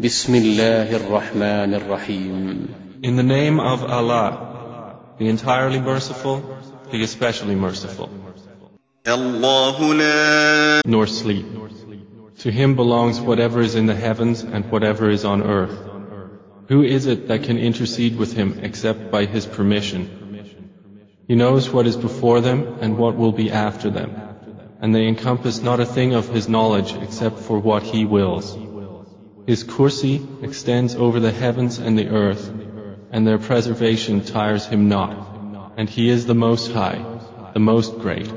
بسم الله الرحمن الرحيم In the name of Allah, the entirely merciful, the especially merciful. الله لا Nor sleep. To him belongs whatever is in the heavens and whatever is on earth. Who is it that can intercede with him except by his permission? He knows what is before them and what will be after them, and they encompass not a thing of his knowledge except for what he wills. His kursi extends over the heavens and the earth, and their preservation tires him not, and he is the Most High, the Most Great.